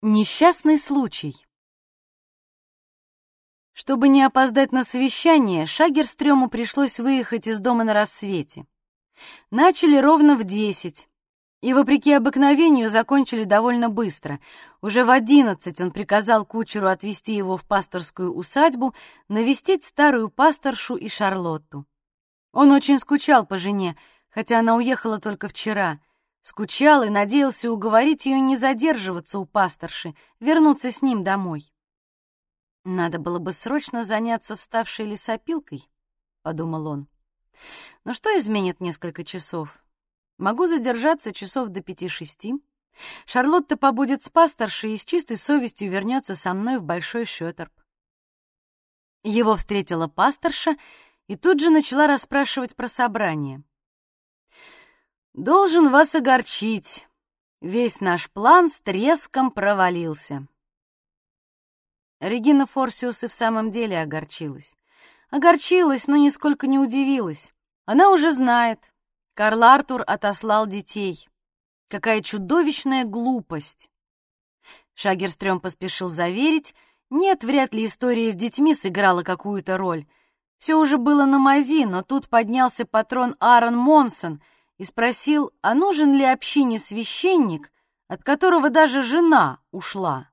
Несчастный случай. Чтобы не опоздать на совещание, Шагерстрёму пришлось выехать из дома на рассвете. Начали ровно в десять, и, вопреки обыкновению, закончили довольно быстро. Уже в одиннадцать он приказал кучеру отвезти его в пасторскую усадьбу, навестить старую пасторшу и Шарлотту. Он очень скучал по жене, хотя она уехала только вчера — Скучал и надеялся уговорить ее не задерживаться у пасторши, вернуться с ним домой. «Надо было бы срочно заняться вставшей лесопилкой», — подумал он. «Но что изменит несколько часов? Могу задержаться часов до пяти-шести. Шарлотта побудет с пасторшей и с чистой совестью вернется со мной в Большой Шётерп». Его встретила пасторша и тут же начала расспрашивать про собрание. Должен вас огорчить. Весь наш план с треском провалился. Регина Форсиус и в самом деле огорчилась. Огорчилась, но нисколько не удивилась. Она уже знает. Карл Артур отослал детей. Какая чудовищная глупость. Шагерстрём поспешил заверить. Нет, вряд ли история с детьми сыграла какую-то роль. Все уже было на мази, но тут поднялся патрон Аарон Монсон — и спросил, а нужен ли общине священник, от которого даже жена ушла.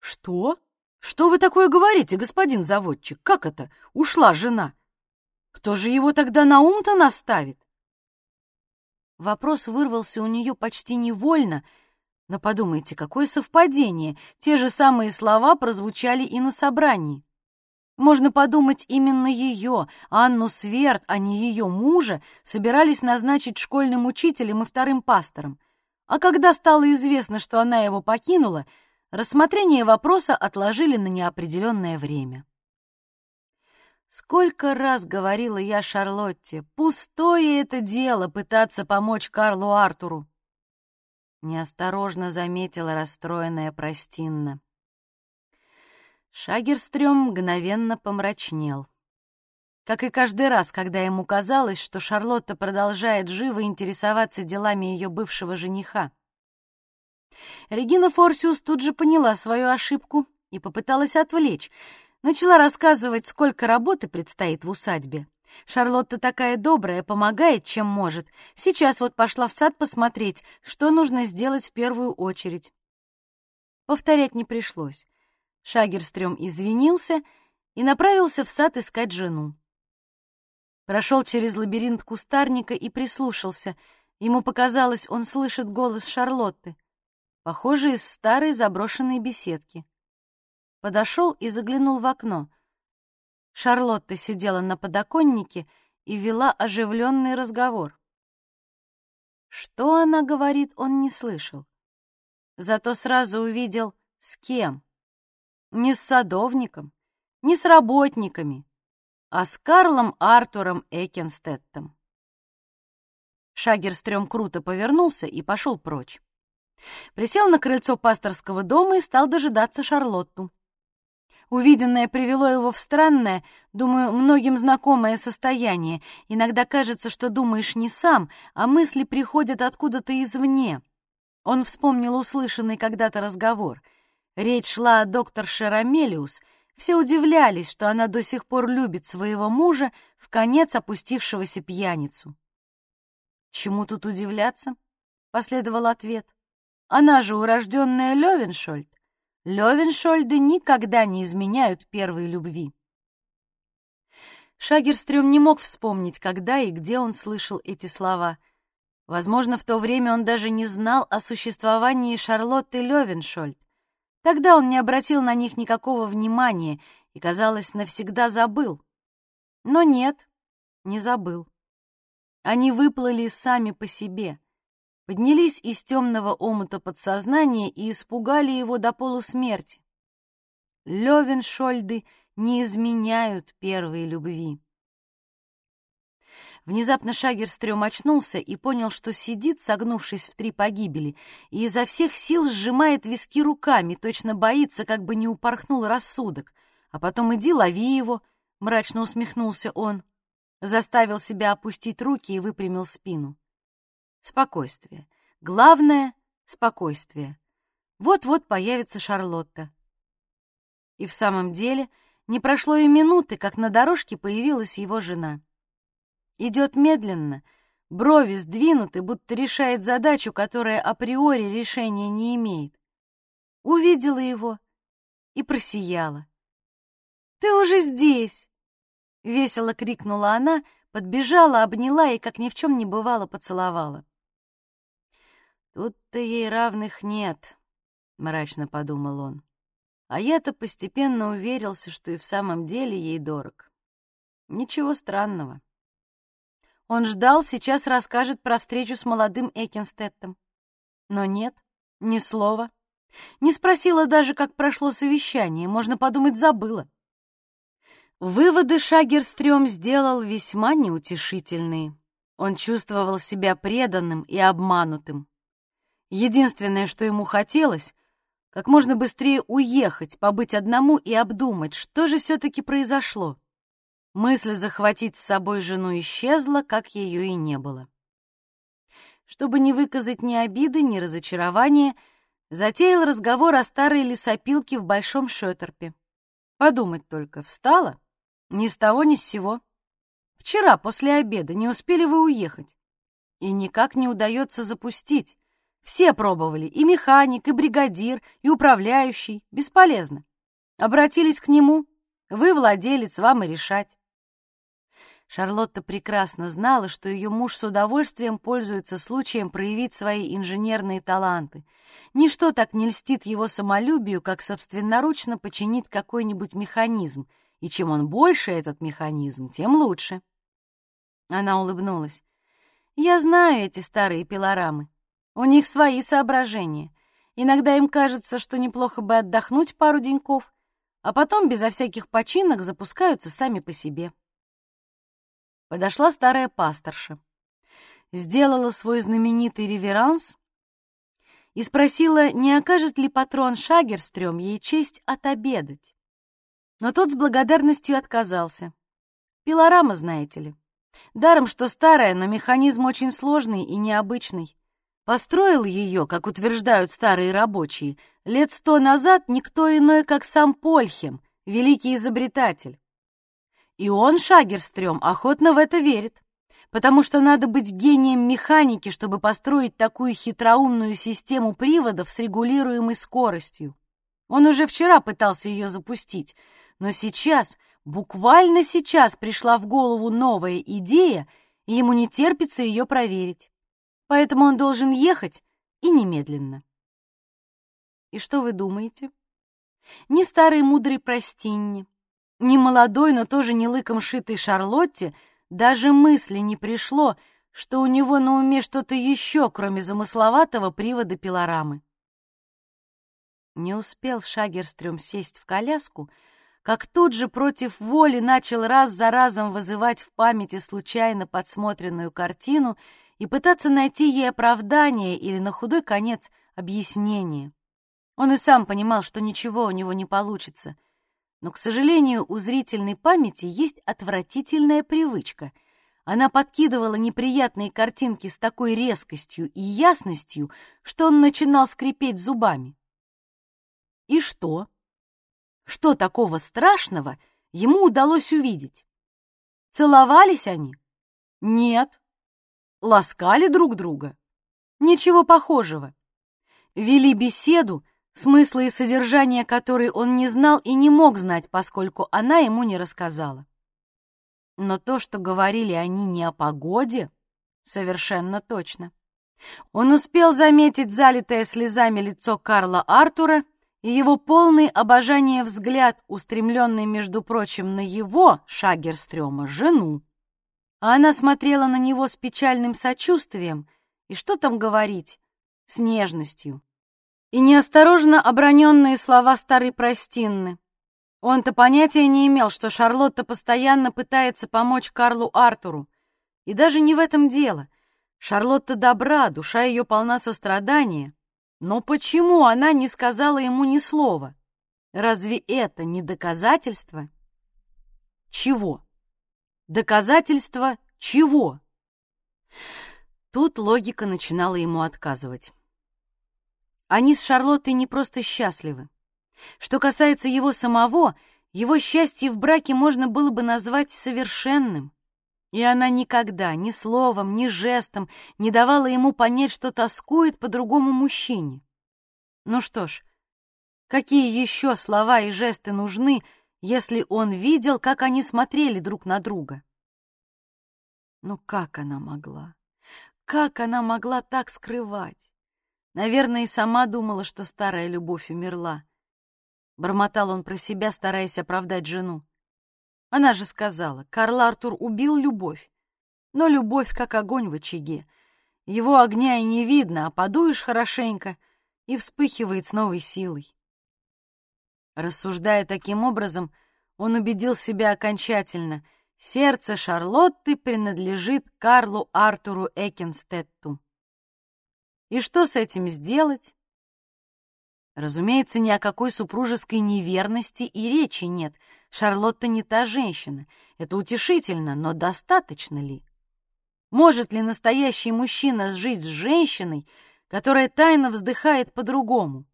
«Что? Что вы такое говорите, господин заводчик? Как это? Ушла жена? Кто же его тогда на ум-то наставит?» Вопрос вырвался у нее почти невольно, но подумайте, какое совпадение! Те же самые слова прозвучали и на собрании. Можно подумать, именно ее, Анну Сверд, а не ее мужа, собирались назначить школьным учителем и вторым пастором. А когда стало известно, что она его покинула, рассмотрение вопроса отложили на неопределенное время. Сколько раз говорила я Шарлотте, пустое это дело пытаться помочь Карлу Артуру. Неосторожно заметила расстроенная Простинна. Шагерстрём мгновенно помрачнел. Как и каждый раз, когда ему казалось, что Шарлотта продолжает живо интересоваться делами ее бывшего жениха. Регина Форсиус тут же поняла свою ошибку и попыталась отвлечь. Начала рассказывать, сколько работы предстоит в усадьбе. Шарлотта такая добрая, помогает, чем может. Сейчас вот пошла в сад посмотреть, что нужно сделать в первую очередь. Повторять не пришлось. Шагерстрём извинился и направился в сад искать жену. Прошел через лабиринт кустарника и прислушался. Ему показалось, он слышит голос Шарлотты, похожий из старой заброшенной беседки. Подошел и заглянул в окно. Шарлотта сидела на подоконнике и вела оживленный разговор. Что она говорит, он не слышал. Зато сразу увидел, с кем. Не с садовником, не с работниками, а с Карлом Артуром Экенстеттом. Шагерстрём круто повернулся и пошел прочь. Присел на крыльцо пасторского дома и стал дожидаться Шарлотту. Увиденное привело его в странное, думаю, многим знакомое состояние. Иногда кажется, что думаешь не сам, а мысли приходят откуда-то извне. Он вспомнил услышанный когда-то разговор — Речь шла о докторше Рамелиус. Все удивлялись, что она до сих пор любит своего мужа, в конец опустившегося пьяницу. «Чему тут удивляться?» — последовал ответ. «Она же урожденная Левеншольд. Левеншольды никогда не изменяют первой любви». Шагерстрём не мог вспомнить, когда и где он слышал эти слова. Возможно, в то время он даже не знал о существовании Шарлотты Левеншольд. Тогда он не обратил на них никакого внимания и, казалось, навсегда забыл. Но нет, не забыл. Они выплыли сами по себе, поднялись из темного омута подсознания и испугали его до полусмерти. Левеншольды не изменяют первой любви. Внезапно Шагерстрём очнулся и понял, что сидит, согнувшись в три погибели, и изо всех сил сжимает виски руками, точно боится, как бы не упорхнул рассудок. А потом иди, лови его, — мрачно усмехнулся он. Заставил себя опустить руки и выпрямил спину. Спокойствие. Главное — спокойствие. вот-вот появится Шарлотта. И в самом деле не прошло и минуты, как на дорожке появилась его жена. Идет медленно, брови сдвинуты, будто решает задачу, которая априори решения не имеет. Увидела его и просияла. «Ты уже здесь!» — весело крикнула она, подбежала, обняла и, как ни в чем не бывало, поцеловала. «Тут-то ей равных нет», — мрачно подумал он. А я-то постепенно уверился, что и в самом деле ей дорог. Ничего странного. Он ждал, сейчас расскажет про встречу с молодым Экинстеттом. Но нет, ни слова. Не спросила даже, как прошло совещание, можно подумать, забыла. Выводы Шагерстрём сделал весьма неутешительные. Он чувствовал себя преданным и обманутым. Единственное, что ему хотелось, как можно быстрее уехать, побыть одному и обдумать, что же все-таки произошло. Мысль захватить с собой жену исчезла, как ее и не было. Чтобы не выказать ни обиды, ни разочарования, затеял разговор о старой лесопилке в Большом Шётерпе. Подумать только, встала? Ни с того, ни с сего. Вчера, после обеда, не успели вы уехать. И никак не удается запустить. Все пробовали, и механик, и бригадир, и управляющий. Бесполезно. Обратились к нему. Вы владелец, вам и решать. Шарлотта прекрасно знала, что ее муж с удовольствием пользуется случаем проявить свои инженерные таланты. Ничто так не льстит его самолюбию, как собственноручно починить какой-нибудь механизм, и чем он больше, этот механизм, тем лучше. Она улыбнулась. «Я знаю эти старые пилорамы. У них свои соображения. Иногда им кажется, что неплохо бы отдохнуть пару деньков, а потом безо всяких починок запускаются сами по себе. Подошла старая пасторша, сделала свой знаменитый реверанс и спросила, не окажет ли патрон Шагерстрём ей честь отобедать. Но тот с благодарностью отказался. Пилорама, знаете ли. Даром, что старая, но механизм очень сложный и необычный. Построил ее, как утверждают старые рабочие, лет сто назад никто иной, как сам Польхем, великий изобретатель. И он, Шагерстрём, охотно в это верит, потому что надо быть гением механики, чтобы построить такую хитроумную систему приводов с регулируемой скоростью. Он уже вчера пытался ее запустить, но сейчас, буквально сейчас пришла в голову новая идея, и ему не терпится ее проверить поэтому он должен ехать и немедленно. И что вы думаете? Ни старый мудрый Простинни, ни молодой, но тоже не лыком шитой Шарлотте даже мысли не пришло, что у него на уме что-то еще, кроме замысловатого привода пилорамы. Не успел Шагерстрём сесть в коляску, как тут же против воли начал раз за разом вызывать в памяти случайно подсмотренную картину и пытаться найти ей оправдание или на худой конец объяснение. Он и сам понимал, что ничего у него не получится. Но, к сожалению, у зрительной памяти есть отвратительная привычка. Она подкидывала неприятные картинки с такой резкостью и ясностью, что он начинал скрипеть зубами. И что? Что такого страшного ему удалось увидеть? Целовались они? Нет ласкали друг друга. Ничего похожего. Вели беседу, смысла и содержания которой он не знал и не мог знать, поскольку она ему не рассказала. Но то, что говорили они не о погоде, совершенно точно. Он успел заметить залитое слезами лицо Карла Артура и его полный обожание взгляд, устремленный, между прочим, на его, Шагерстрёма, жену а она смотрела на него с печальным сочувствием и что там говорить, с нежностью. И неосторожно оброненные слова старой простинны. Он-то понятия не имел, что Шарлотта постоянно пытается помочь Карлу Артуру. И даже не в этом дело. Шарлотта добра, душа ее полна сострадания. Но почему она не сказала ему ни слова? Разве это не доказательство? Чего? Доказательство чего? Тут логика начинала ему отказывать. Они с Шарлоттой не просто счастливы. Что касается его самого, его счастье в браке можно было бы назвать совершенным. И она никогда ни словом, ни жестом не давала ему понять, что тоскует по другому мужчине. Ну что ж, какие еще слова и жесты нужны, если он видел, как они смотрели друг на друга? Ну как она могла? Как она могла так скрывать? Наверное, и сама думала, что старая любовь умерла. Бормотал он про себя, стараясь оправдать жену. Она же сказала, Карл Артур убил любовь. Но любовь как огонь в очаге. Его огня и не видно, а подуешь хорошенько, и вспыхивает с новой силой. Рассуждая таким образом, он убедил себя окончательно — Сердце Шарлотты принадлежит Карлу Артуру Экенстетту. И что с этим сделать? Разумеется, ни о какой супружеской неверности и речи нет. Шарлотта не та женщина. Это утешительно, но достаточно ли? Может ли настоящий мужчина жить с женщиной, которая тайно вздыхает по-другому?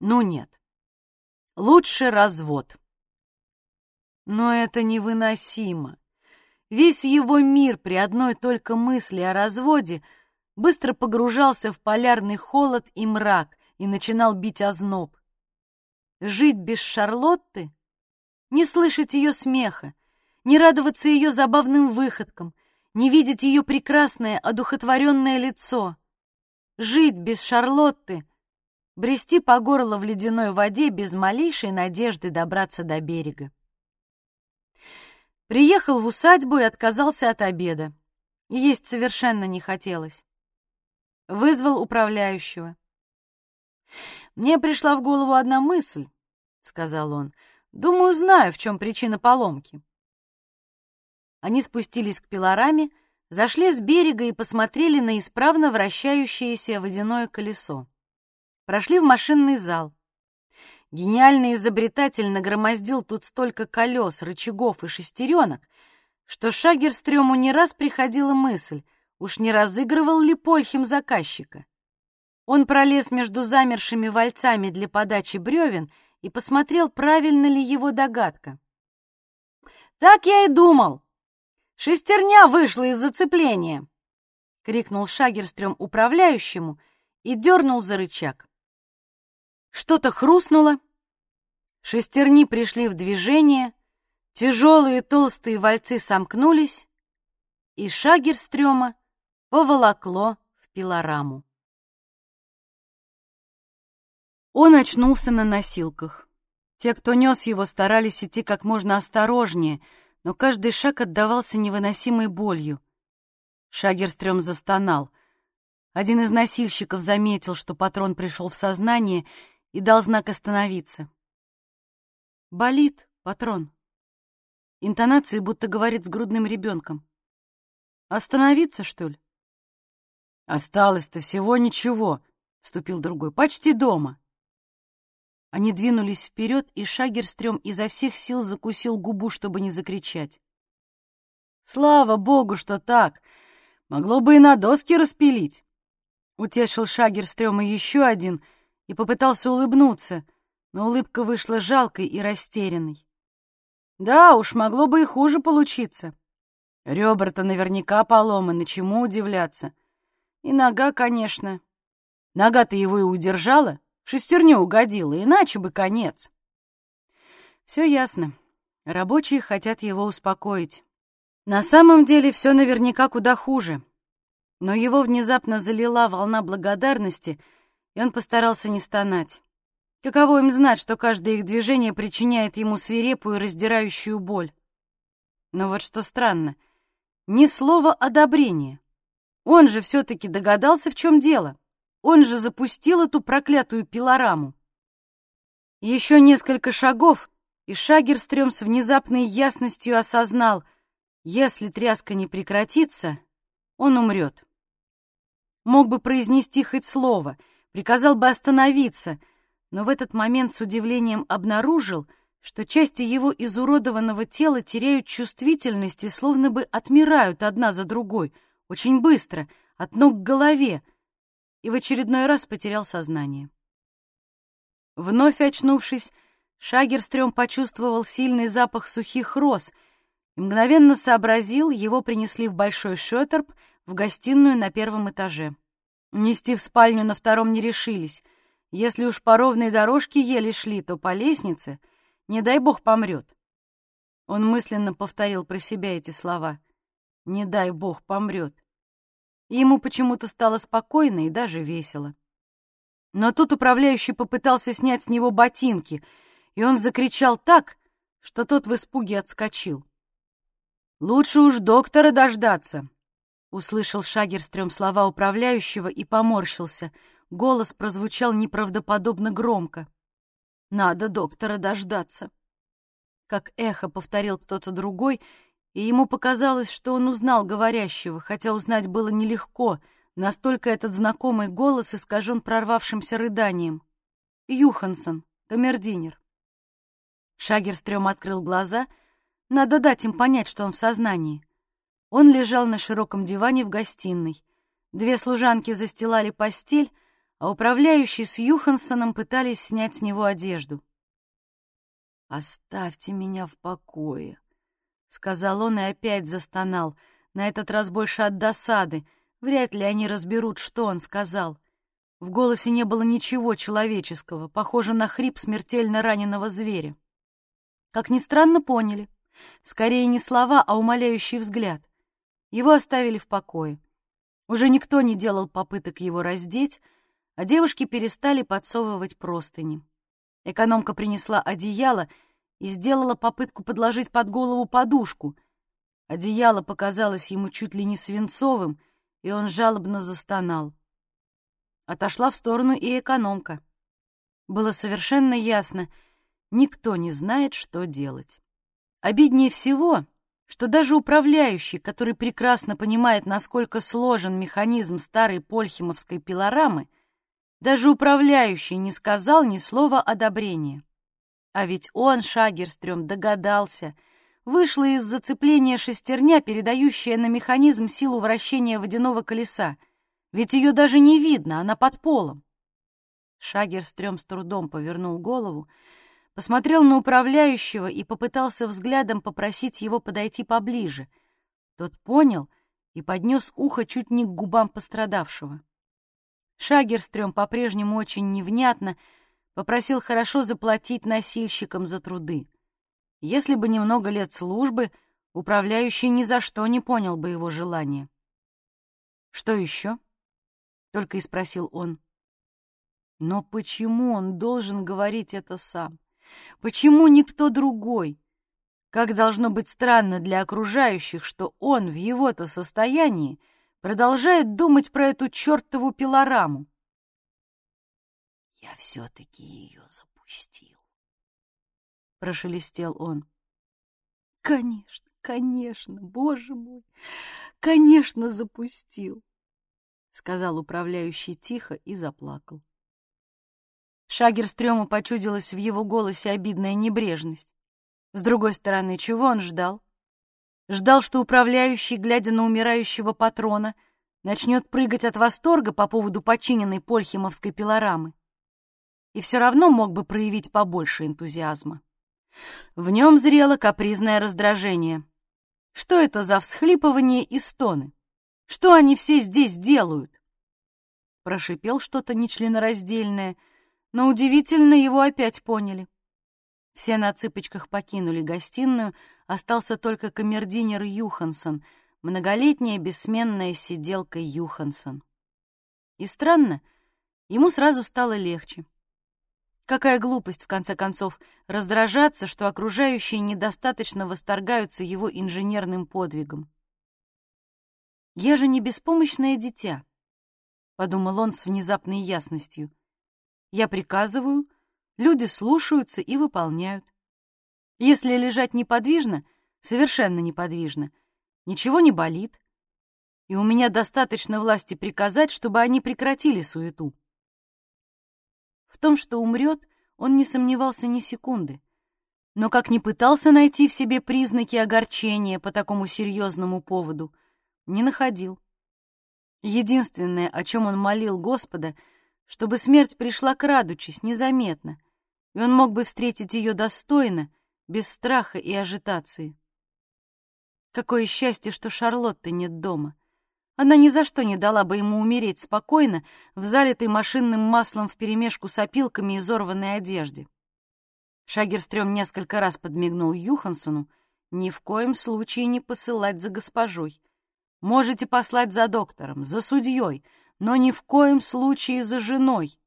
Ну нет. Лучше развод. Но это невыносимо. Весь его мир при одной только мысли о разводе быстро погружался в полярный холод и мрак и начинал бить озноб. Жить без Шарлотты, не слышать ее смеха, не радоваться ее забавным выходкам, не видеть ее прекрасное, одухотворенное лицо. Жить без Шарлотты, брести по горло в ледяной воде без малейшей надежды добраться до берега. Приехал в усадьбу и отказался от обеда. Есть совершенно не хотелось. Вызвал управляющего. «Мне пришла в голову одна мысль», — сказал он. «Думаю, знаю, в чем причина поломки». Они спустились к пилораме, зашли с берега и посмотрели на исправно вращающееся водяное колесо. Прошли в машинный зал. Гениальный изобретатель нагромоздил тут столько колес, рычагов и шестеренок, что Шагерстрёму не раз приходила мысль, уж не разыгрывал ли Польхим заказчика. Он пролез между замершими вальцами для подачи бревен и посмотрел, правильно ли его догадка. «Так я и думал! Шестерня вышла из зацепления!» — крикнул Шагерстрём управляющему и дернул за рычаг. Что-то хрустнуло, шестерни пришли в движение, тяжелые толстые вальцы сомкнулись, и Шагерстрёма поволокло в пилораму. Он очнулся на носилках. Те, кто нес его, старались идти как можно осторожнее, но каждый шаг отдавался невыносимой болью. Шагерстрём застонал. Один из носильщиков заметил, что патрон пришел в сознание — и дал знак остановиться. «Болит, патрон». Интонации будто говорит с грудным ребенком. «Остановиться, что ли?» «Осталось-то всего ничего», — вступил другой. «Почти дома». Они двинулись вперед, и Шагерстрём изо всех сил закусил губу, чтобы не закричать. «Слава богу, что так! Могло бы и на доски распилить!» Утешил Шагерстрёма еще один — и попытался улыбнуться, но улыбка вышла жалкой и растерянной. Да уж, могло бы и хуже получиться. Ребра-то наверняка поломаны, чему удивляться. И нога, конечно. Нога-то его и удержала, в шестерню угодила, иначе бы конец. Все ясно. Рабочие хотят его успокоить. На самом деле все наверняка куда хуже. Но его внезапно залила волна благодарности — и он постарался не стонать. Каково им знать, что каждое их движение причиняет ему свирепую, раздирающую боль? Но вот что странно, ни слова одобрения. Он же все-таки догадался, в чем дело. Он же запустил эту проклятую пилораму. Еще несколько шагов, и Шагерстрём с внезапной ясностью осознал, если тряска не прекратится, он умрет. Мог бы произнести хоть слово — приказал бы остановиться, но в этот момент с удивлением обнаружил, что части его изуродованного тела теряют чувствительность и словно бы отмирают одна за другой, очень быстро, от ног к голове, и в очередной раз потерял сознание. Вновь очнувшись, Шагерстрём почувствовал сильный запах сухих роз и мгновенно сообразил, его принесли в большой шётерб в гостиную на первом этаже. Нести в спальню на втором не решились. Если уж по ровной дорожке еле шли, то по лестнице, не дай бог, помрет. Он мысленно повторил про себя эти слова. «Не дай бог, помрет». Ему почему-то стало спокойно и даже весело. Но тут управляющий попытался снять с него ботинки, и он закричал так, что тот в испуге отскочил. «Лучше уж доктора дождаться», — услышал Шагерстрём слова управляющего и поморщился. Голос прозвучал неправдоподобно громко. «Надо доктора дождаться», — как эхо повторил кто-то другой, и ему показалось, что он узнал говорящего, хотя узнать было нелегко, настолько этот знакомый голос искажен прорвавшимся рыданием. Юхансон, камердинер. Шагерстрём открыл глаза. Надо дать им понять, что он в сознании. Он лежал на широком диване в гостиной. Две служанки застилали постель, а управляющий с Юхансоном пытались снять с него одежду. «Оставьте меня в покое», — сказал он и опять застонал, на этот раз больше от досады. Вряд ли они разберут, что он сказал. В голосе не было ничего человеческого, похоже на хрип смертельно раненого зверя. Как ни странно, поняли. Скорее не слова, а умоляющий взгляд. Его оставили в покое. Уже никто не делал попыток его раздеть, а девушки перестали подсовывать простыни. Экономка принесла одеяло и сделала попытку подложить под голову подушку. Одеяло показалось ему чуть ли не свинцовым, и он жалобно застонал. Отошла в сторону и экономка. Было совершенно ясно, никто не знает, что делать. Обиднее всего, что даже управляющий, который прекрасно понимает, насколько сложен механизм старой польхимовской пилорамы, даже управляющий не сказал ни слова одобрения. А ведь он, Шагерстрём, догадался. Вышла из зацепления шестерня, передающая на механизм силу вращения водяного колеса. Ведь ее даже не видно, она под полом. Шагерстрём с трудом повернул голову, посмотрел на управляющего и попытался взглядом попросить его подойти поближе. Тот понял и поднес ухо чуть не к губам пострадавшего. Шагерстрём по-прежнему очень невнятно попросил хорошо заплатить носильщикам за труды. Если бы немного лет службы, управляющий ни за что не понял бы его желания. «Что еще?» — только и спросил он. Но почему он должен говорить это сам? Почему никто другой? Как должно быть странно для окружающих, что он в его-то состоянии продолжает думать про эту чертову пилораму. «Я все-таки ее запустил», — прошелестел он. «Конечно, конечно, боже мой, конечно, запустил», — сказал управляющий тихо и заплакал. Шагерстрёму почудилась в его голосе обидная небрежность. С другой стороны, чего он ждал? Ждал, что управляющий, глядя на умирающего патрона, начнет прыгать от восторга по поводу починенной польхимовской пилорамы. И все равно мог бы проявить побольше энтузиазма. В нем зрело капризное раздражение. Что это за всхлипывание и стоны? Что они все здесь делают? Прошипел что-то нечленораздельное, но удивительно его опять поняли. Все на цыпочках покинули гостиную, остался только камердинер Юхансон, многолетняя бессменная сиделка Юхансон. И странно, ему сразу стало легче. Какая глупость, в конце концов, раздражаться, что окружающие недостаточно восторгаются его инженерным подвигом. «Я же не беспомощное дитя», — подумал он с внезапной ясностью. «Я приказываю, Люди слушаются и выполняют. Если лежать неподвижно, совершенно неподвижно, ничего не болит. И у меня достаточно власти приказать, чтобы они прекратили суету. В том, что умрет, он не сомневался ни секунды. Но как ни пытался найти в себе признаки огорчения по такому серьезному поводу, не находил. Единственное, о чем он молил Господа, чтобы смерть пришла крадучись, незаметно, и он мог бы встретить ее достойно, без страха и ажитации. Какое счастье, что Шарлотты нет дома. Она ни за что не дала бы ему умереть спокойно в залитой машинным маслом вперемешку с опилками и изорванной одежде. Шагерстрём несколько раз подмигнул Юхансону, ни в коем случае не посылать за госпожой. Можете послать за доктором, за судьей, но ни в коем случае за женой.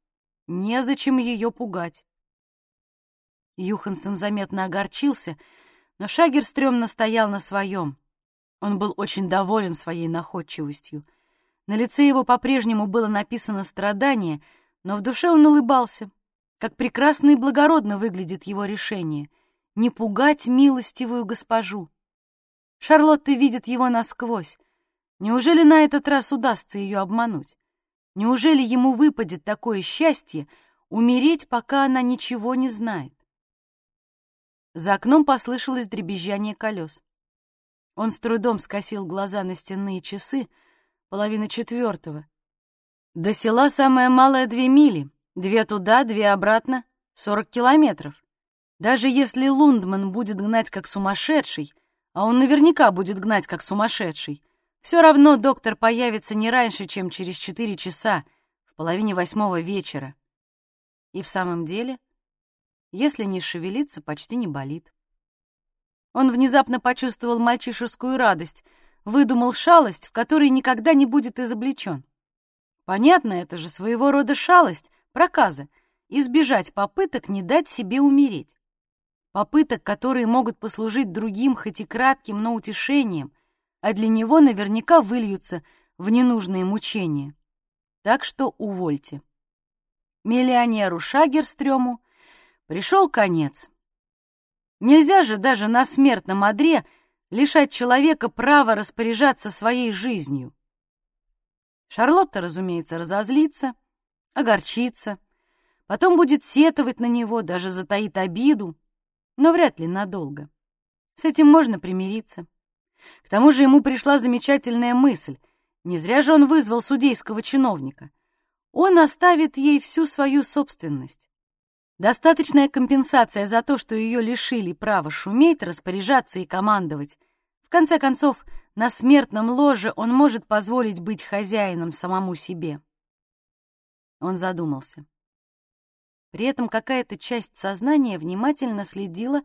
Незачем ее пугать. Юхансон заметно огорчился, но Шагерстрём настоял на своем. Он был очень доволен своей находчивостью. На лице его по-прежнему было написано страдание, но в душе он улыбался. Как прекрасно и благородно выглядит его решение — не пугать милостивую госпожу. Шарлотта видит его насквозь. Неужели на этот раз удастся ее обмануть? Неужели ему выпадет такое счастье умереть, пока она ничего не знает? За окном послышалось дребезжание колес. Он с трудом скосил глаза на стенные часы, половина четвертого. До села самое малое две мили, две туда, две обратно, сорок километров. Даже если Лундман будет гнать как сумасшедший, а он наверняка будет гнать как сумасшедший, все равно доктор появится не раньше, чем через четыре часа, в половине восьмого вечера. И в самом деле, если не шевелиться, почти не болит. Он внезапно почувствовал мальчишескую радость, выдумал шалость, в которой никогда не будет изобличен. Понятно, это же своего рода шалость, проказа, избежать попыток не дать себе умереть. Попыток, которые могут послужить другим хоть и кратким, но утешением, а для него наверняка выльются в ненужные мучения. Так что увольте. Миллионеру Шагерстрёму пришел конец. Нельзя же даже на смертном одре лишать человека права распоряжаться своей жизнью. Шарлотта, разумеется, разозлится, огорчится, потом будет сетовать на него, даже затаит обиду, но вряд ли надолго. С этим можно примириться. К тому же ему пришла замечательная мысль. Не зря же он вызвал судейского чиновника. Он оставит ей всю свою собственность. Достаточная компенсация за то, что ее лишили права шуметь, распоряжаться и командовать. В конце концов, на смертном ложе он может позволить быть хозяином самому себе. Он задумался. При этом какая-то часть сознания внимательно следила,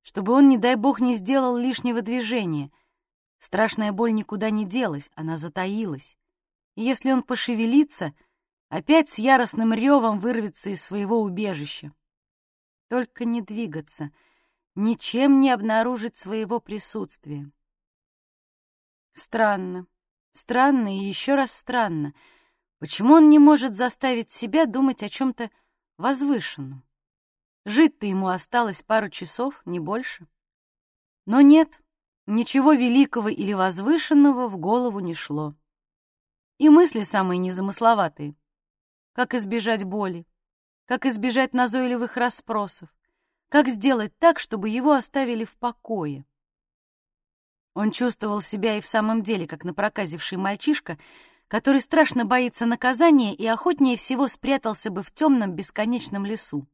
чтобы он, не дай бог, не сделал лишнего движения. Страшная боль никуда не делась, она затаилась. И если он пошевелится — опять с яростным ревом вырвется из своего убежища. Только не двигаться, ничем не обнаружить своего присутствия. Странно, странно и еще раз странно. Почему он не может заставить себя думать о чем-то возвышенном? Жить-то ему осталось пару часов, не больше. Но нет, ничего великого или возвышенного в голову не шло. И мысли самые незамысловатые. Как избежать боли? Как избежать назойливых расспросов? Как сделать так, чтобы его оставили в покое? Он чувствовал себя и в самом деле, как напроказивший мальчишка, который страшно боится наказания и охотнее всего спрятался бы в темном бесконечном лесу.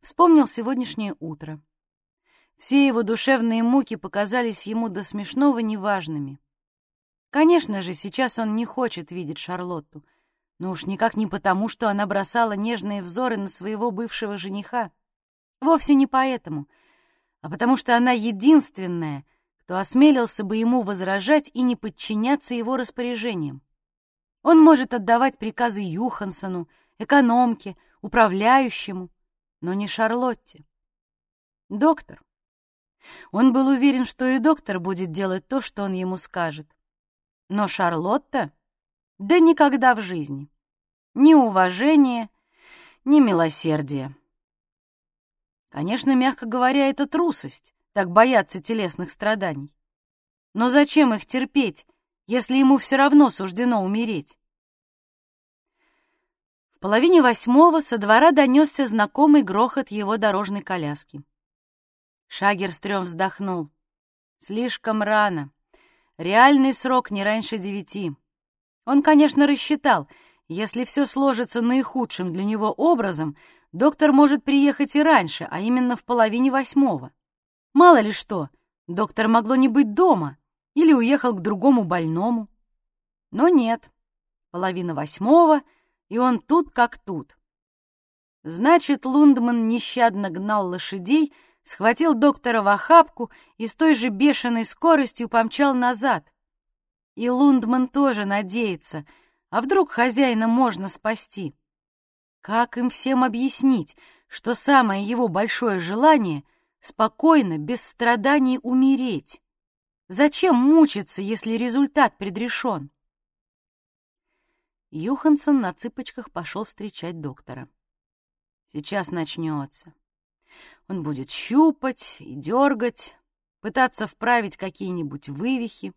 Вспомнил сегодняшнее утро. Все его душевные муки показались ему до смешного неважными. Конечно же, сейчас он не хочет видеть Шарлотту, но уж никак не потому, что она бросала нежные взоры на своего бывшего жениха. Вовсе не поэтому, а потому что она единственная, кто осмелился бы ему возражать и не подчиняться его распоряжениям. Он может отдавать приказы Юхансону, экономке, управляющему, но не Шарлотте. Доктор. Он был уверен, что и доктор будет делать то, что он ему скажет. Но Шарлотта да никогда в жизни. Ни уважения, ни милосердия. Конечно, мягко говоря, это трусость, так бояться телесных страданий. Но зачем их терпеть, если ему все равно суждено умереть? В половине восьмого со двора донесся знакомый грохот его дорожной коляски. Шагерстрём вздохнул. Слишком рано. Реальный срок не раньше девяти. Он, конечно, рассчитал, если все сложится наихудшим для него образом, доктор может приехать и раньше, а именно в половине восьмого. Мало ли что, доктор могло не быть дома или уехал к другому больному. Но нет, половина восьмого, и он тут как тут. Значит, Лундман нещадно гнал лошадей, схватил доктора в охапку и с той же бешеной скоростью помчал назад. И Лундман тоже надеется, а вдруг хозяина можно спасти? Как им всем объяснить, что самое его большое желание — спокойно, без страданий умереть? Зачем мучиться, если результат предрешен? Юхансон на цыпочках пошел встречать доктора. Сейчас начнется. Он будет щупать и дергать, пытаться вправить какие-нибудь вывихи.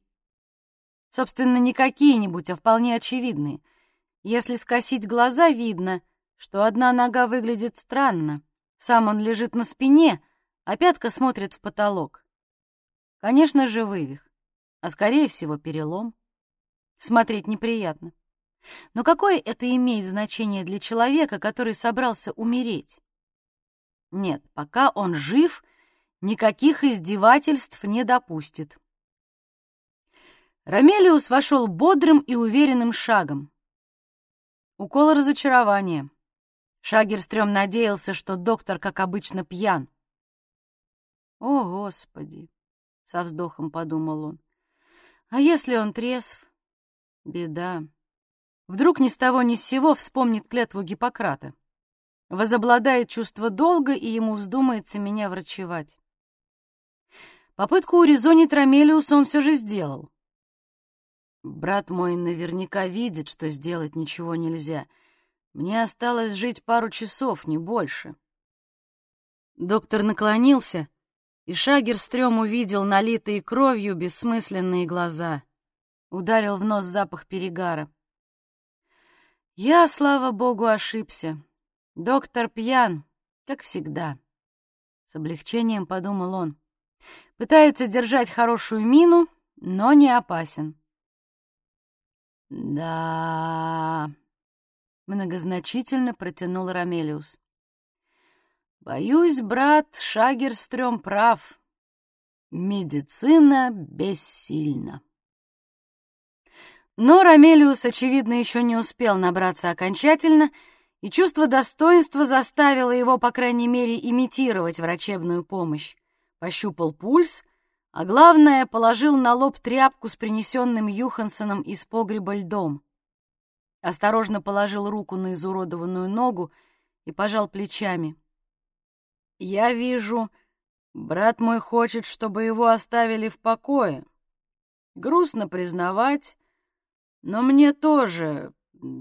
Собственно, не какие-нибудь, а вполне очевидные. Если скосить глаза, видно, что одна нога выглядит странно. Сам он лежит на спине, а пятка смотрит в потолок. Конечно же, вывих, а скорее всего перелом. Смотреть неприятно. Но какое это имеет значение для человека, который собрался умереть? Нет, пока он жив, никаких издевательств не допустит. Ромелиус вошел бодрым и уверенным шагом. Укол разочарования. Шагерстрём надеялся, что доктор, как обычно, пьян. «О, Господи!» — со вздохом подумал он. «А если он трезв? Беда!» Вдруг ни с того ни с сего вспомнит клятву Гиппократа. Возобладает чувство долга, и ему вздумается меня врачевать. Попытку урезонить Ромелиуса он все же сделал. Брат мой наверняка видит, что сделать ничего нельзя. Мне осталось жить пару часов, не больше. Доктор наклонился, и Шагерстрём увидел налитые кровью бессмысленные глаза. Ударил в нос запах перегара. Я, слава богу, ошибся. Доктор пьян, как всегда. С облегчением подумал он. Пытается держать хорошую мину, но не опасен. Да, многозначительно протянул Рамелиус. Боюсь, брат, Шагерстрём прав. Медицина бессильна. Но Ромелиус, очевидно, еще не успел набраться окончательно, и чувство достоинства заставило его, по крайней мере, имитировать врачебную помощь. Пощупал пульс, а главное, положил на лоб тряпку с принесенным Юхансоном из погреба льдом. Осторожно положил руку на изуродованную ногу и пожал плечами. «Я вижу, брат мой хочет, чтобы его оставили в покое. Грустно признавать, но мне тоже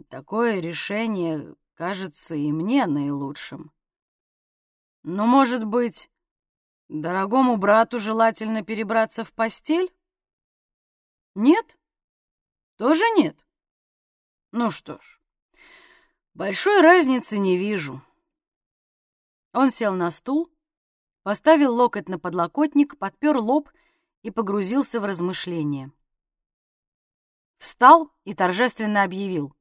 такое решение кажется и мне наилучшим. Но, может быть, дорогому брату желательно перебраться в постель? Нет? Тоже нет? Ну что ж, большой разницы не вижу. Он сел на стул, поставил локоть на подлокотник, подпер лоб и погрузился в размышления встал и торжественно объявил.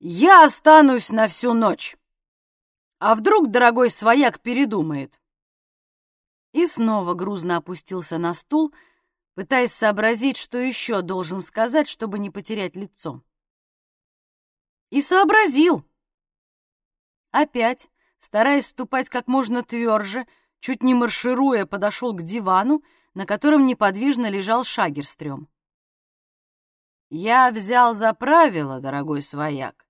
«Я останусь на всю ночь. А вдруг дорогой свояк передумает?» И снова грузно опустился на стул, пытаясь сообразить, что еще должен сказать, чтобы не потерять лицо. И сообразил. Опять, стараясь ступать как можно тверже, чуть не маршируя, подошел к дивану, на котором неподвижно лежал Шагерстрём. Я взял за правило, дорогой свояк,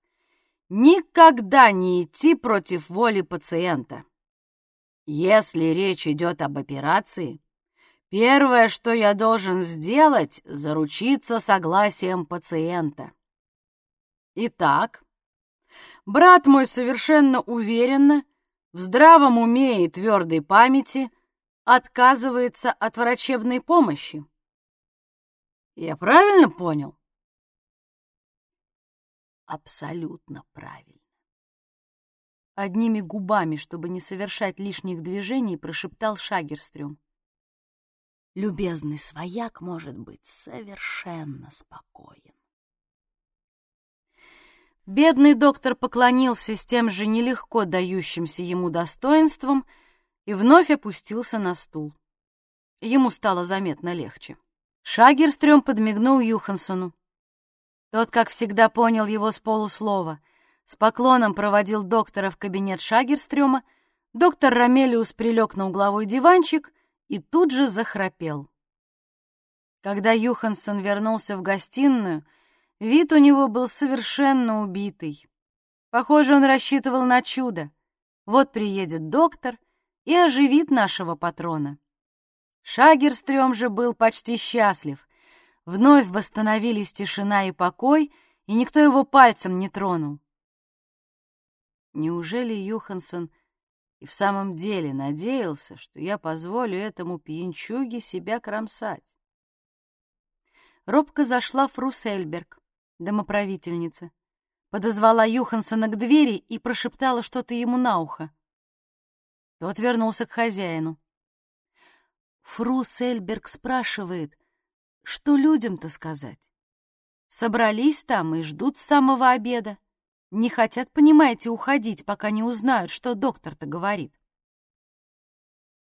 никогда не идти против воли пациента. Если речь идет об операции, первое, что я должен сделать, заручиться согласием пациента. Итак, брат мой совершенно уверенно, в здравом уме и твердой памяти отказывается от врачебной помощи. Я правильно понял? абсолютно правильно. Одними губами, чтобы не совершать лишних движений, прошептал Шагерстрём. Любезный свояк может быть совершенно спокоен. Бедный доктор поклонился с тем же нелегко дающимся ему достоинством и вновь опустился на стул. Ему стало заметно легче. Шагерстрём подмигнул Юхансону. Тот, как всегда, понял его с полуслова. С поклоном проводил доктора в кабинет Шагерстрёма. Доктор Ромелиус прилег на угловой диванчик и тут же захрапел. Когда Юхансон вернулся в гостиную, вид у него был совершенно убитый. Похоже, он рассчитывал на чудо. Вот приедет доктор и оживит нашего патрона. Шагерстрём же был почти счастлив. Вновь восстановились тишина и покой, и никто его пальцем не тронул. Неужели Юхансон и в самом деле надеялся, что я позволю этому пьянчуге себя кромсать? Робко зашла Фру Сельберг, домоправительница. Подозвала Юхансона к двери и прошептала что-то ему на ухо. Тот вернулся к хозяину. Фру Сельберг спрашивает, что людям-то сказать? Собрались там и ждут с самого обеда. Не хотят, понимаете, уходить, пока не узнают, что доктор-то говорит.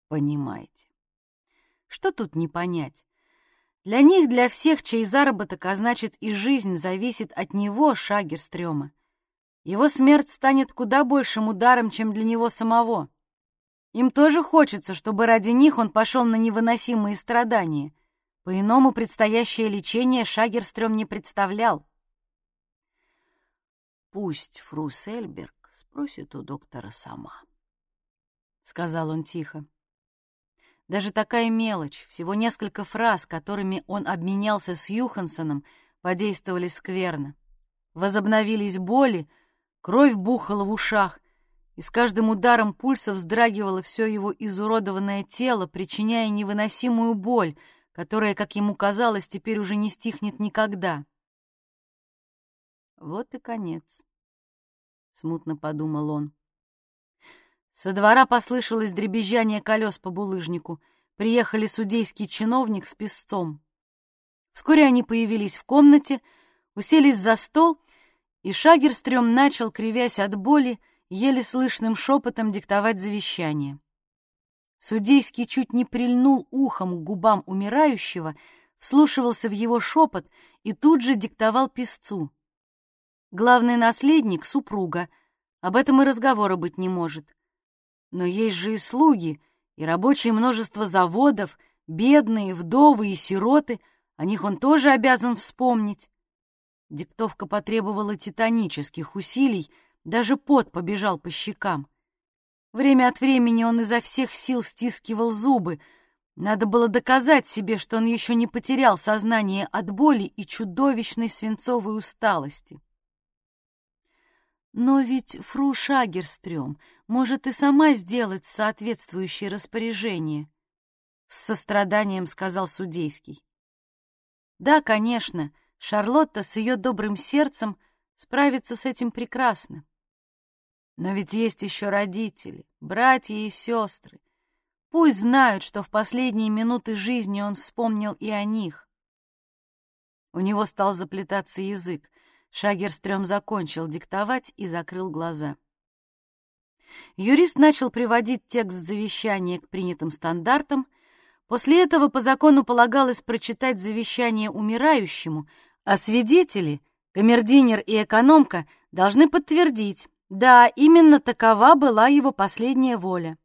Понимаете. Что тут не понять? Для них, для всех, чей заработок, а значит и жизнь, зависит от него, Шагерстрёма. Его смерть станет куда большим ударом, чем для него самого. Им тоже хочется, чтобы ради них он пошел на невыносимые страдания. По-иному предстоящее лечение Шагерстрём не представлял. «Пусть Фру Сельберг спросит у доктора сама», — сказал он тихо. Даже такая мелочь, всего несколько фраз, которыми он обменялся с Юхансоном, подействовали скверно. Возобновились боли, кровь бухала в ушах, и с каждым ударом пульса вздрагивало все его изуродованное тело, причиняя невыносимую боль, которая, как ему казалось, теперь уже не стихнет никогда. Вот и конец, — смутно подумал он. Со двора послышалось дребезжание колес по булыжнику. Приехали судейский чиновник с песцом. Вскоре они появились в комнате, уселись за стол, и Шагерстрём начал, кривясь от боли, еле слышным шепотом диктовать завещание. Судейский чуть не прильнул ухом к губам умирающего, вслушивался в его шепот и тут же диктовал песцу. Главный наследник — супруга, об этом и разговора быть не может. Но есть же и слуги, и рабочее множество заводов, бедные, вдовы и сироты, о них он тоже обязан вспомнить. Диктовка потребовала титанических усилий, даже пот побежал по щекам. Время от времени он изо всех сил стискивал зубы. Надо было доказать себе, что он еще не потерял сознание от боли и чудовищной свинцовой усталости. Но ведь фру Шагерстрём может и сама сделать соответствующее распоряжение, — с состраданием сказал судейский. Да, конечно, Шарлотта с ее добрым сердцем справится с этим прекрасно. Но ведь есть еще родители, братья и сестры. Пусть знают, что в последние минуты жизни он вспомнил и о них. У него стал заплетаться язык. Шагерстрём закончил диктовать и закрыл глаза. Юрист начал приводить текст завещания к принятым стандартам. После этого по закону полагалось прочитать завещание умирающему, а свидетели, камердинер и экономка, должны подтвердить, да, именно такова была его последняя воля.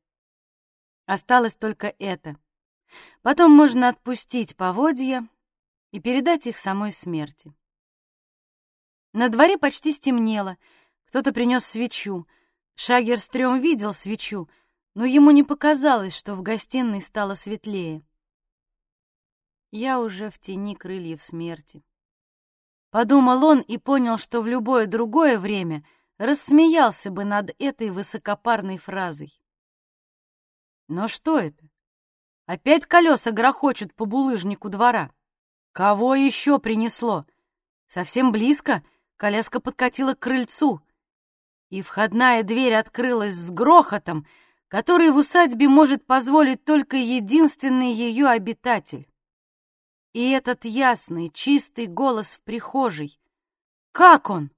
Осталось только это. Потом можно отпустить поводья и передать их самой смерти. На дворе почти стемнело. Кто-то принес свечу. Шагерстрём видел свечу, но ему не показалось, что в гостиной стало светлее. Я уже в тени крыльев смерти. Подумал он и понял, что в любое другое время рассмеялся бы над этой высокопарной фразой. Но что это? Опять колеса грохочут по булыжнику двора. Кого еще принесло? Совсем близко Коляска подкатила к крыльцу, и входная дверь открылась с грохотом, который в усадьбе может позволить только единственный ее обитатель. И этот ясный, чистый голос в прихожей. «Как он?»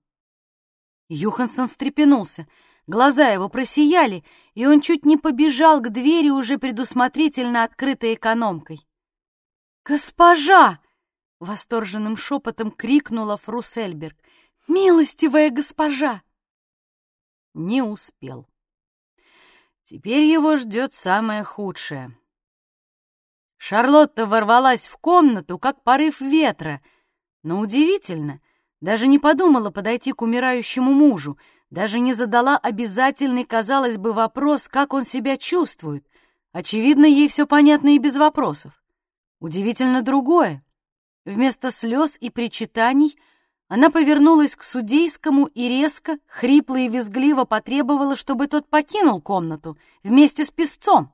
Юхансон встрепенулся. Глаза его просияли, и он чуть не побежал к двери, уже предусмотрительно открытой экономкой. «Госпожа!» — восторженным шепотом крикнула Фру Сельберг. «Милостивая госпожа!» Не успел. Теперь его ждет самое худшее. Шарлотта ворвалась в комнату, как порыв ветра, но удивительно, даже не подумала подойти к умирающему мужу, даже не задала обязательный, казалось бы, вопрос, как он себя чувствует. Очевидно, ей все понятно и без вопросов. Удивительно другое. Вместо слез и причитаний она повернулась к судейскому и резко, хрипло и визгливо потребовала, чтобы тот покинул комнату вместе с песцом.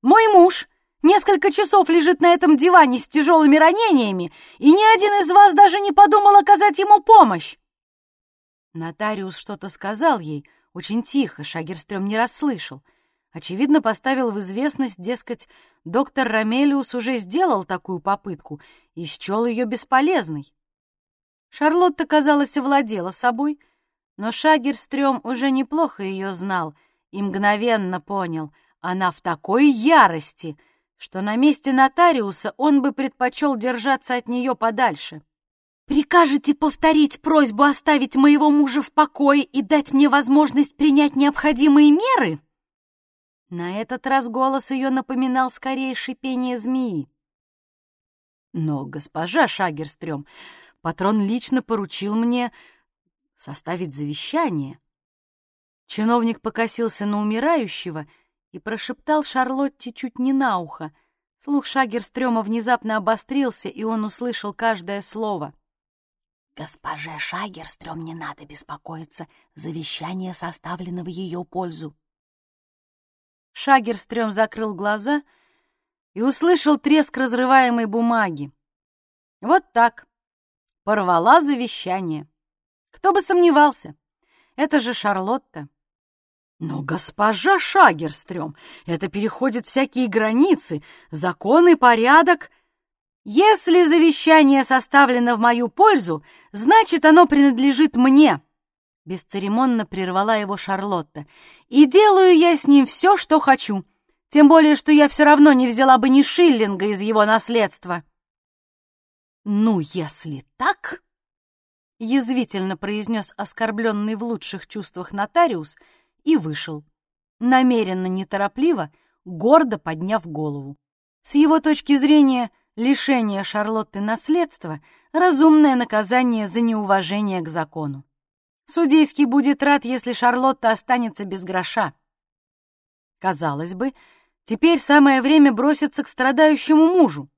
«Мой муж несколько часов лежит на этом диване с тяжелыми ранениями, и ни один из вас даже не подумал оказать ему помощь!» Нотариус что-то сказал ей, очень тихо, Шагерстрём не расслышал. Очевидно, поставил в известность, дескать, доктор Ромелиус уже сделал такую попытку и счел ее бесполезной. Шарлотта, казалось, овладела собой, но Шагерстрём уже неплохо ее знал и мгновенно понял, она в такой ярости, что на месте нотариуса он бы предпочел держаться от нее подальше. «Прикажете повторить просьбу оставить моего мужа в покое и дать мне возможность принять необходимые меры?» На этот раз голос ее напоминал скорее шипение змеи. «Но, госпожа Шагерстрём, Патрон лично поручил мне составить завещание. Чиновник покосился на умирающего и прошептал Шарлотте чуть не на ухо. Слух Шагерстрёма внезапно обострился, и он услышал каждое слово. «Госпоже Шагерстрём не надо беспокоиться, завещание составлено в ее пользу». Шагерстрём закрыл глаза и услышал треск разрываемой бумаги. Вот так порвала завещание. Кто бы сомневался, это же Шарлотта. Но, госпожа Шагерстрём, это переходит всякие границы, закон и порядок. Если завещание составлено в мою пользу, значит, оно принадлежит мне. Бесцеремонно прервала его Шарлотта. И делаю я с ним все, что хочу. Тем более, что я все равно не взяла бы ни шиллинга из его наследства. «Ну, если так...» — язвительно произнес оскорбленный в лучших чувствах нотариус и вышел, намеренно неторопливо, гордо подняв голову. С его точки зрения, лишение Шарлотты наследства — разумное наказание за неуважение к закону. Судейский будет рад, если Шарлотта останется без гроша. Казалось бы, теперь самое время броситься к страдающему мужу.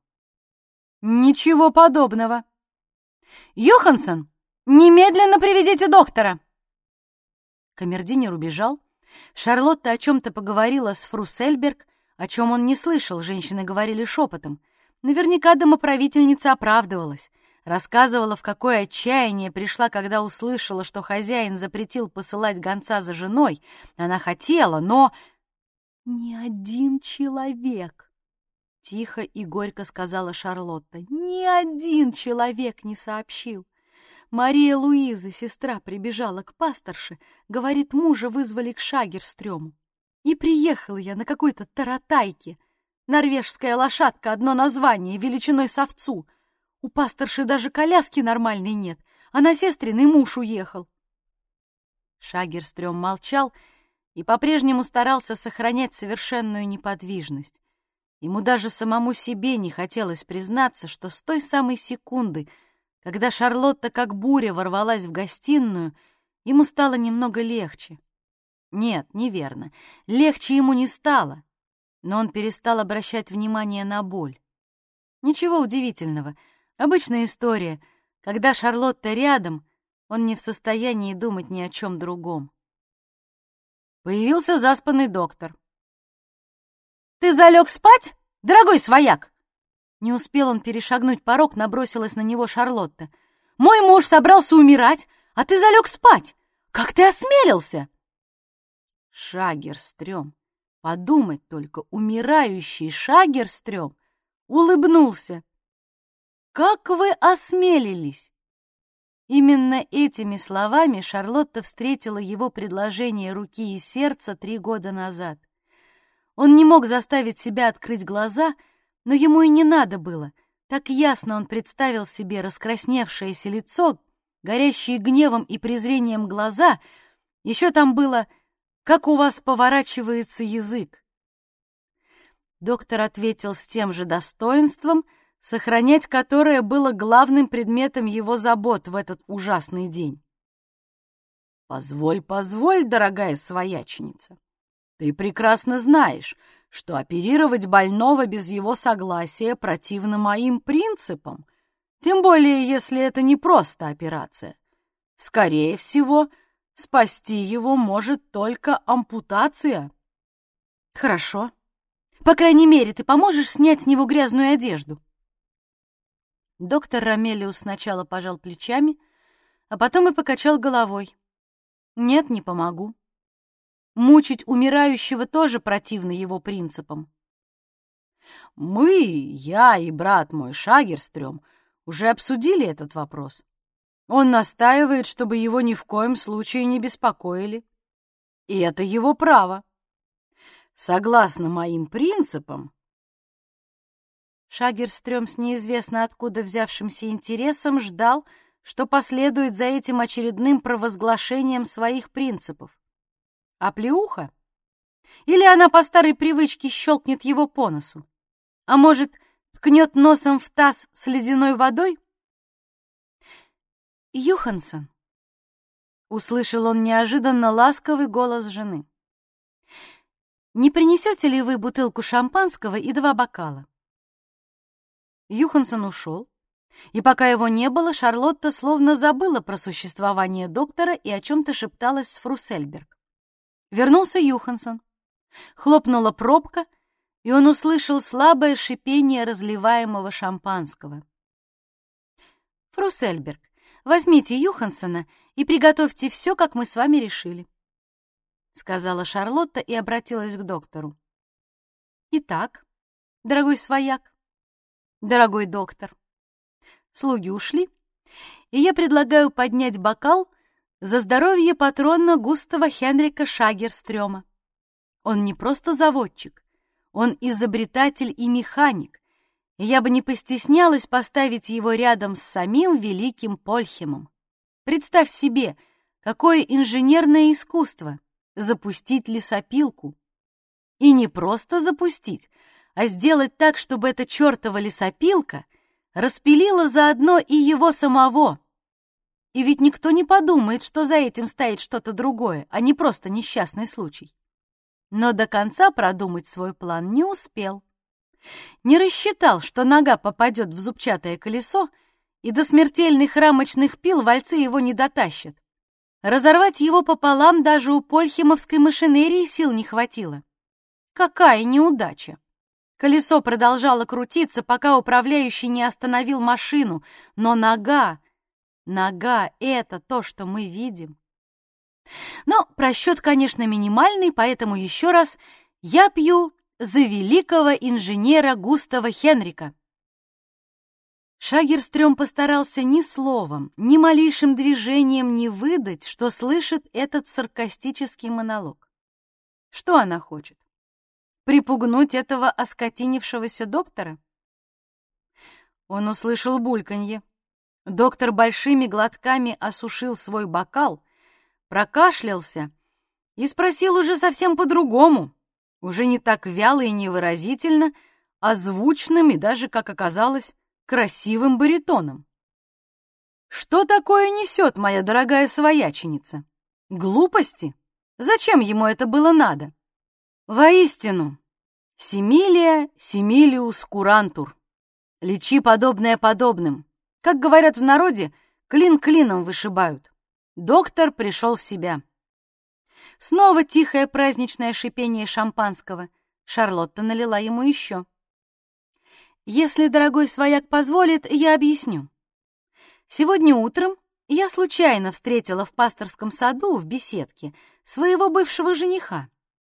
Ничего подобного. Йоханссон, немедленно приведите доктора. Камердинер убежал. Шарлотта о чем-то поговорила с фру Сельберг, о чем он не слышал, женщины говорили шепотом. Наверняка домоправительница оправдывалась. Рассказывала, в какое отчаяние пришла, когда услышала, что хозяин запретил посылать гонца за женой. Она хотела, но... Ни один человек Тихо и горько сказала Шарлотта. Ни один человек не сообщил. Мария Луиза, сестра, прибежала к пасторше, говорит, мужа вызвали к Шагерстрёму. И приехала я на какой-то таратайке. Норвежская лошадка, одно название, величиной с овцу. У пасторши даже коляски нормальной нет, а на сестренный муж уехал. Шагерстрём молчал и по-прежнему старался сохранять совершенную неподвижность. Ему даже самому себе не хотелось признаться, что с той самой секунды, когда Шарлотта как буря ворвалась в гостиную, ему стало немного легче. Нет, неверно, легче ему не стало, но он перестал обращать внимание на боль. Ничего удивительного, обычная история. Когда Шарлотта рядом, он не в состоянии думать ни о чем другом. Появился заспанный доктор. «Ты залег спать, дорогой свояк?» Не успел он перешагнуть порог, набросилась на него Шарлотта. «Мой муж собрался умирать, а ты залег спать! Как ты осмелился?» Шагерстрём, подумать только, умирающий Шагерстрём, улыбнулся. «Как вы осмелились?» Именно этими словами Шарлотта встретила его предложение руки и сердца три года назад. Он не мог заставить себя открыть глаза, но ему и не надо было. Так ясно он представил себе раскрасневшееся лицо, горящие гневом и презрением глаза. Еще там было «Как у вас поворачивается язык?» Доктор ответил с тем же достоинством — сохранять которое было главным предметом его забот в этот ужасный день. «Позволь, позволь, дорогая свояченица, ты прекрасно знаешь, что оперировать больного без его согласия противно моим принципам, тем более если это не просто операция. Скорее всего, спасти его может только ампутация». «Хорошо. По крайней мере, ты поможешь снять с него грязную одежду?» Доктор Ромелиус сначала пожал плечами, а потом и покачал головой. «Нет, не помогу. Мучить умирающего тоже противно его принципам. Мы, я и брат мой Шагерстрём, уже обсудили этот вопрос. Он настаивает, чтобы его ни в коем случае не беспокоили. И это его право. Согласно моим принципам, Шагерстрём с неизвестно откуда взявшимся интересом ждал, что последует за этим очередным провозглашением своих принципов. А плеуха? Или она по старой привычке щелкнет его по носу? А может, ткнет носом в таз с ледяной водой? «Юхансон», — услышал он неожиданно ласковый голос жены, — «не принесете ли вы бутылку шампанского и два бокала?» Юхансон ушел, и пока его не было, Шарлотта словно забыла про существование доктора и о чем-то шепталась с Фрусельберг. Вернулся Юхансон. Хлопнула пробка, и он услышал слабое шипение разливаемого шампанского. «Фрусельберг, возьмите Юхансона и приготовьте все, как мы с вами решили», — сказала Шарлотта и обратилась к доктору. «Итак, дорогой свояк, дорогой доктор. Слуги ушли, и я предлагаю поднять бокал за здоровье патрона Густава Хенрика Шагерстрёма. Он не просто заводчик, он изобретатель и механик, и я бы не постеснялась поставить его рядом с самим великим Польхемом. Представь себе, какое инженерное искусство запустить лесопилку. И не просто запустить, а сделать так, чтобы эта чертова лесопилка распилила заодно и его самого. И ведь никто не подумает, что за этим стоит что-то другое, а не просто несчастный случай. Но до конца продумать свой план не успел. Не рассчитал, что нога попадет в зубчатое колесо, и до смертельных рамочных пил вальцы его не дотащат. Разорвать его пополам даже у польхимовской машинерии сил не хватило. Какая неудача! Колесо продолжало крутиться, пока управляющий не остановил машину, но нога, нога — это то, что мы видим. Но просчет, конечно, минимальный, поэтому еще раз я пью за великого инженера Густава Хенрика. Шагерстрём постарался ни словом, ни малейшим движением не выдать, что слышит этот саркастический монолог. Что она хочет? Припугнуть этого оскотинившегося доктора? Он услышал бульканье. Доктор большими глотками осушил свой бокал, прокашлялся и спросил уже совсем по-другому, уже не так вяло и невыразительно, а звучным и даже, как оказалось, красивым баритоном. «Что такое несет моя дорогая свояченица? Глупости? Зачем ему это было надо?» Воистину, Семилия Семилиус Курантур. Лечи подобное подобным. Как говорят в народе, клин клином вышибают. Доктор пришел в себя. Снова тихое праздничное шипение шампанского. Шарлотта налила ему еще. Если дорогой свояк позволит, я объясню. Сегодня утром я случайно встретила в пасторском саду в беседке своего бывшего жениха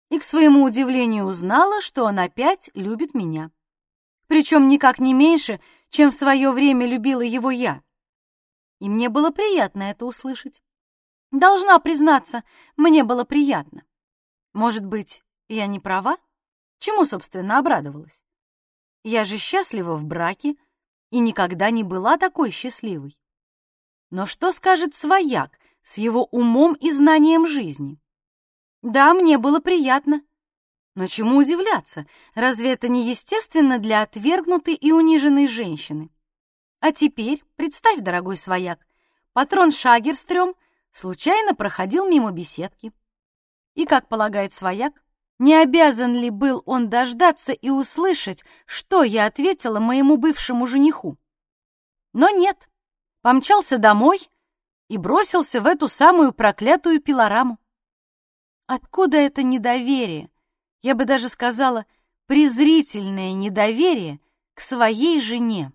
и, к своему удивлению, узнала, что он опять любит меня. Причем никак не меньше, чем в свое время любила его я. И мне было приятно это услышать. Должна признаться, мне было приятно. Может быть, я не права? Чему, собственно, обрадовалась? Я же счастлива в браке и никогда не была такой счастливой. Но что скажет свояк с его умом и знанием жизни? Да, мне было приятно. Но чему удивляться? Разве это не естественно для отвергнутой и униженной женщины? А теперь, представь, дорогой свояк, патрон Шагерстрём случайно проходил мимо беседки. И, как полагает свояк, не обязан ли был он дождаться и услышать, что я ответила моему бывшему жениху? Но нет, помчался домой и бросился в эту самую проклятую пилораму. Откуда это недоверие? Я бы даже сказала, презрительное недоверие к своей жене.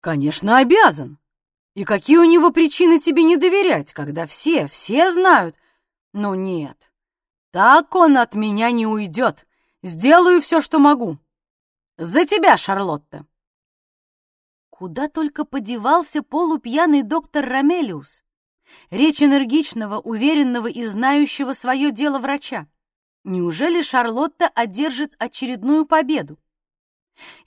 Конечно, обязан. И какие у него причины тебе не доверять, когда все, все знают? Ну нет, так он от меня не уйдет. Сделаю все, что могу. За тебя, Шарлотта. Куда только подевался полупьяный доктор Ромелиус. Речь энергичного, уверенного и знающего свое дело врача. Неужели Шарлотта одержит очередную победу?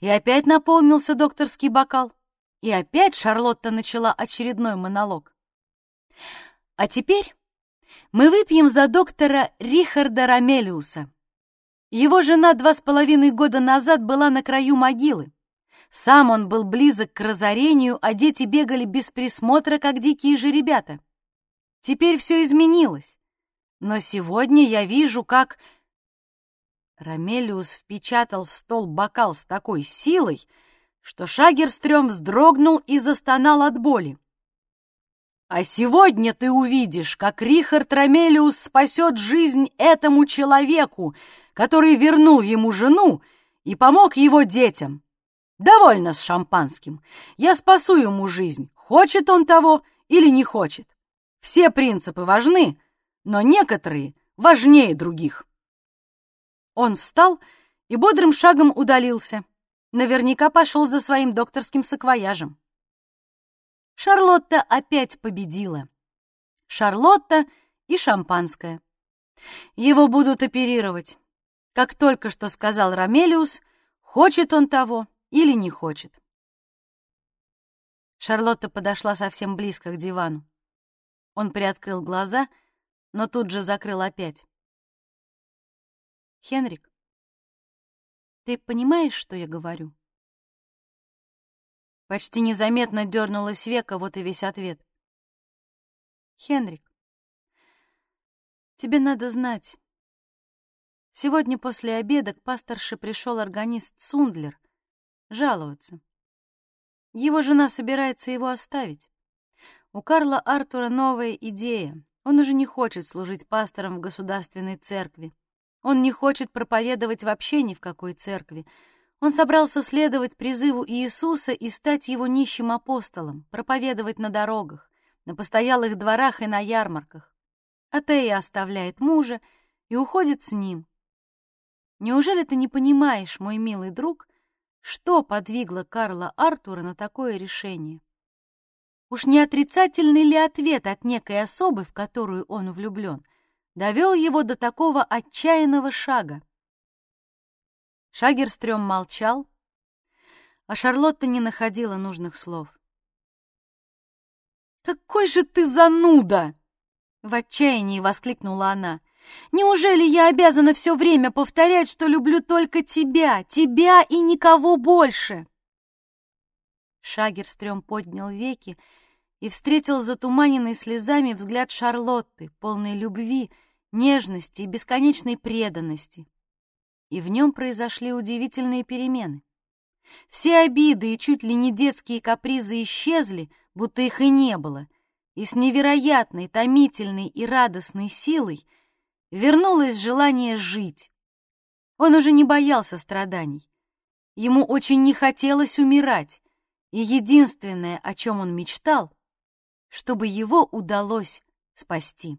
И опять наполнился докторский бокал. И опять Шарлотта начала очередной монолог. А теперь мы выпьем за доктора Рихарда Рамелиуса. Его жена два с половиной года назад была на краю могилы. Сам он был близок к разорению, а дети бегали без присмотра, как дикие же ребята. Теперь все изменилось. Но сегодня я вижу, как... Рамелиус впечатал в стол бокал с такой силой, что Шагерстрём вздрогнул и застонал от боли. А сегодня ты увидишь, как Рихард Рамелиус спасет жизнь этому человеку, который вернул ему жену и помог его детям. Довольно с шампанским. Я спасу ему жизнь, хочет он того или не хочет. Все принципы важны, но некоторые важнее других. Он встал и бодрым шагом удалился. Наверняка пошел за своим докторским саквояжем. Шарлотта опять победила. Шарлотта и шампанское. Его будут оперировать. Как только что сказал Рамелиус, хочет он того или не хочет. Шарлотта подошла совсем близко к дивану. Он приоткрыл глаза, но тут же закрыл опять. «Хенрик, ты понимаешь, что я говорю?» Почти незаметно дернулась века, вот и весь ответ. Хенрик, тебе надо знать. Сегодня после обеда к пасторше пришел органист Сундлер жаловаться. Его жена собирается его оставить. У Карла Артура новая идея. Он уже не хочет служить пастором в государственной церкви. Он не хочет проповедовать вообще ни в какой церкви. Он собрался следовать призыву Иисуса и стать его нищим апостолом, проповедовать на дорогах, на постоялых дворах и на ярмарках. Атея оставляет мужа и уходит с ним. Неужели ты не понимаешь, мой милый друг, что подвигло Карла Артура на такое решение? Уж не отрицательный ли ответ от некой особы, в которую он влюблен, довел его до такого отчаянного шага? Шагерстрём молчал, а Шарлотта не находила нужных слов. «Какой же ты зануда!» — в отчаянии воскликнула она. «Неужели я обязана все время повторять, что люблю только тебя, тебя и никого больше?» Шагерстрём поднял веки и встретил затуманенный слезами взгляд Шарлотты, полной любви, нежности и бесконечной преданности и в нем произошли удивительные перемены. Все обиды и чуть ли не детские капризы исчезли, будто их и не было, и с невероятной, томительной и радостной силой вернулось желание жить. Он уже не боялся страданий. Ему очень не хотелось умирать, и единственное, о чем он мечтал, чтобы его удалось спасти.